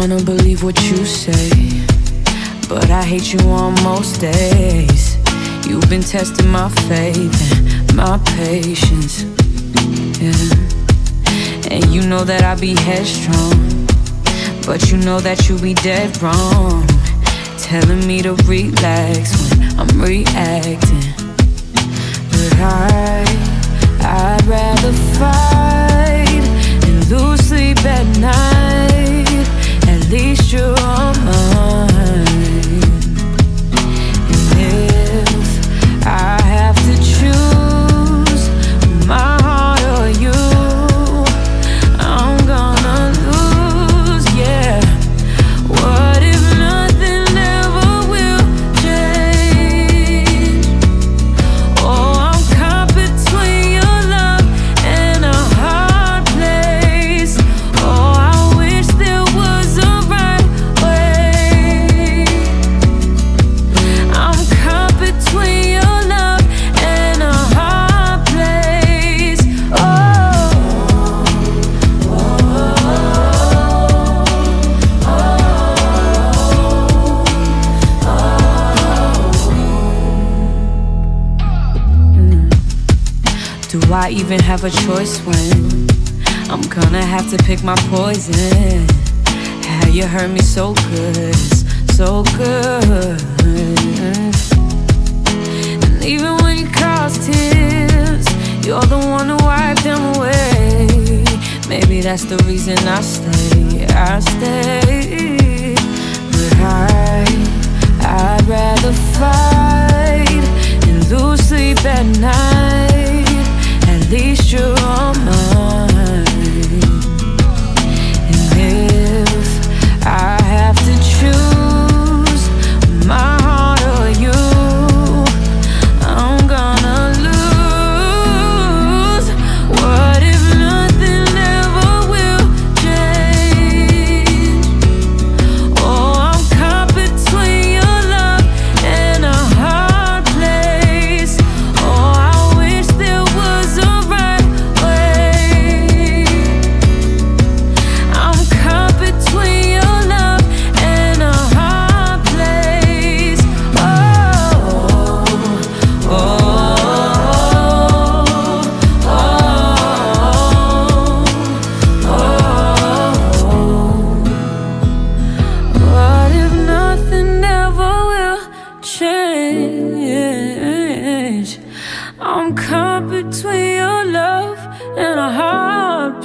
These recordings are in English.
what you say, but I hate you on most days. You've been testing my faith and my patience. Yeah. And you know that I be headstrong, but you know that you be dead wrong. Telling me to relax when I'm reacting. Do I even have a choice when I'm gonna have to pick my poison? How you hurt me so good, so good. And even when you cause tears, you're the one who wiped them away. Maybe that's the reason I stay, I stay. But I,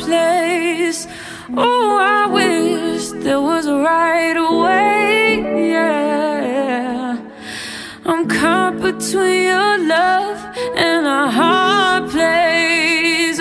place. Oh, I wish there was a right way. Yeah, I'm caught between your love and a hard place.